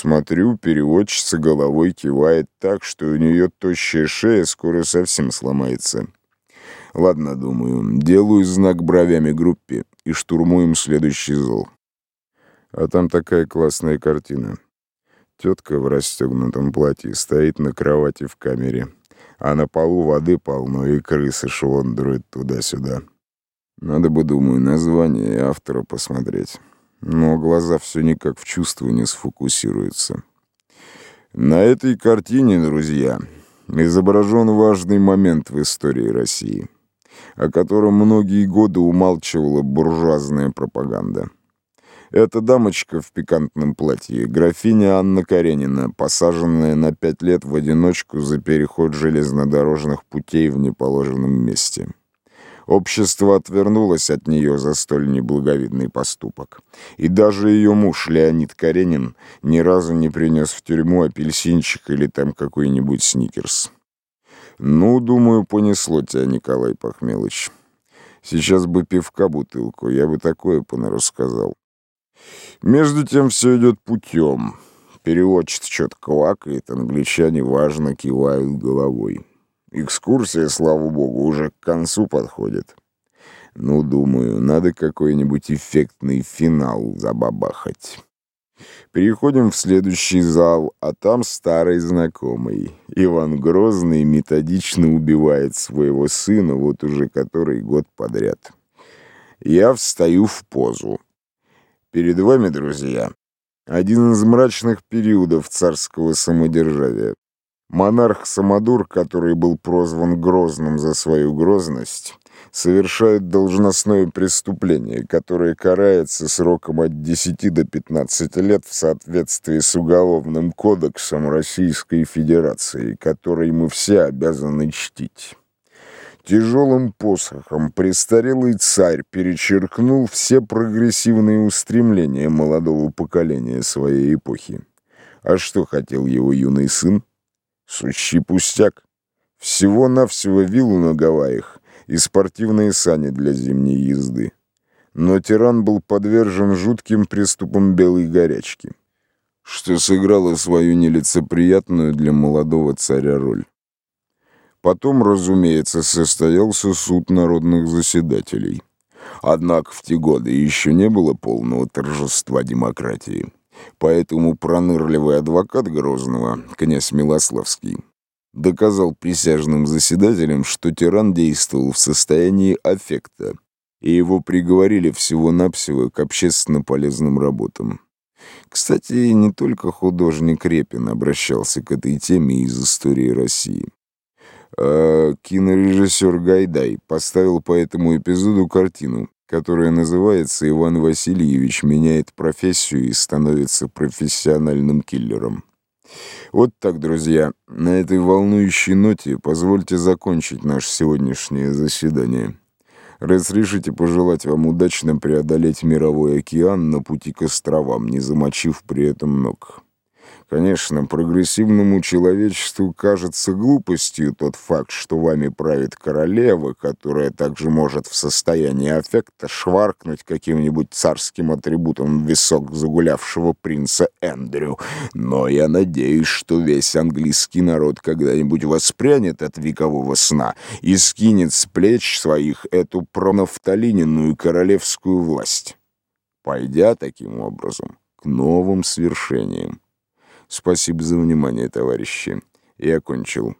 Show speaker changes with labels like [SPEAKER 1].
[SPEAKER 1] Смотрю, переводчица головой кивает так, что у нее тощая шея скоро совсем сломается. Ладно, думаю, делаю знак бровями группе и штурмуем следующий зал. А там такая классная картина. Тетка в расстегнутом платье стоит на кровати в камере, а на полу воды полно, и крысы шлондруют туда-сюда. Надо бы, думаю, название и автора посмотреть. Но глаза все никак в чувство не сфокусируются. На этой картине, друзья, изображен важный момент в истории России, о котором многие годы умалчивала буржуазная пропаганда. Эта дамочка в пикантном платье, графиня Анна Каренина, посаженная на пять лет в одиночку за переход железнодорожных путей в неположенном месте. Общество отвернулось от нее за столь неблаговидный поступок. И даже ее муж, Леонид Каренин, ни разу не принес в тюрьму апельсинчик или там какой-нибудь сникерс. Ну, думаю, понесло тебя, Николай Пахмелыч. Сейчас бы пивка бутылку, я бы такое понарассказал. Между тем все идет путем. Переводчик что-то квакает, англичане важно кивают головой. Экскурсия, слава богу, уже к концу подходит. Ну, думаю, надо какой-нибудь эффектный финал забабахать. Переходим в следующий зал, а там старый знакомый. Иван Грозный методично убивает своего сына вот уже который год подряд. Я встаю в позу. Перед вами, друзья, один из мрачных периодов царского самодержавия. Монарх-самодур, который был прозван Грозным за свою грозность, совершает должностное преступление, которое карается сроком от 10 до 15 лет в соответствии с Уголовным кодексом Российской Федерации, который мы все обязаны чтить. Тяжелым посохом престарелый царь перечеркнул все прогрессивные устремления молодого поколения своей эпохи. А что хотел его юный сын? Сущий пустяк. Всего-навсего виллу на Гавайях и спортивные сани для зимней езды. Но тиран был подвержен жутким приступам белой горячки, что сыграло свою нелицеприятную для молодого царя роль. Потом, разумеется, состоялся суд народных заседателей. Однако в те годы еще не было полного торжества демократии. Поэтому пронырливый адвокат Грозного, князь Милославский, доказал присяжным заседателям, что тиран действовал в состоянии аффекта, и его приговорили всего-навсего к общественно полезным работам. Кстати, не только художник Репин обращался к этой теме из истории России. А кинорежиссер Гайдай поставил по этому эпизоду картину, которая называется «Иван Васильевич меняет профессию и становится профессиональным киллером». Вот так, друзья, на этой волнующей ноте позвольте закончить наше сегодняшнее заседание. Разрешите пожелать вам удачно преодолеть мировой океан на пути к островам, не замочив при этом ног. Конечно, прогрессивному человечеству кажется глупостью тот факт, что вами правит королева, которая также может в состоянии аффекта шваркнуть каким-нибудь царским атрибутом в висок загулявшего принца Эндрю. Но я надеюсь, что весь английский народ когда-нибудь воспрянет от векового сна и скинет с плеч своих эту пронафталиненную королевскую власть, пойдя таким образом к новым свершениям. Спасибо за внимание, товарищи. Я окончил.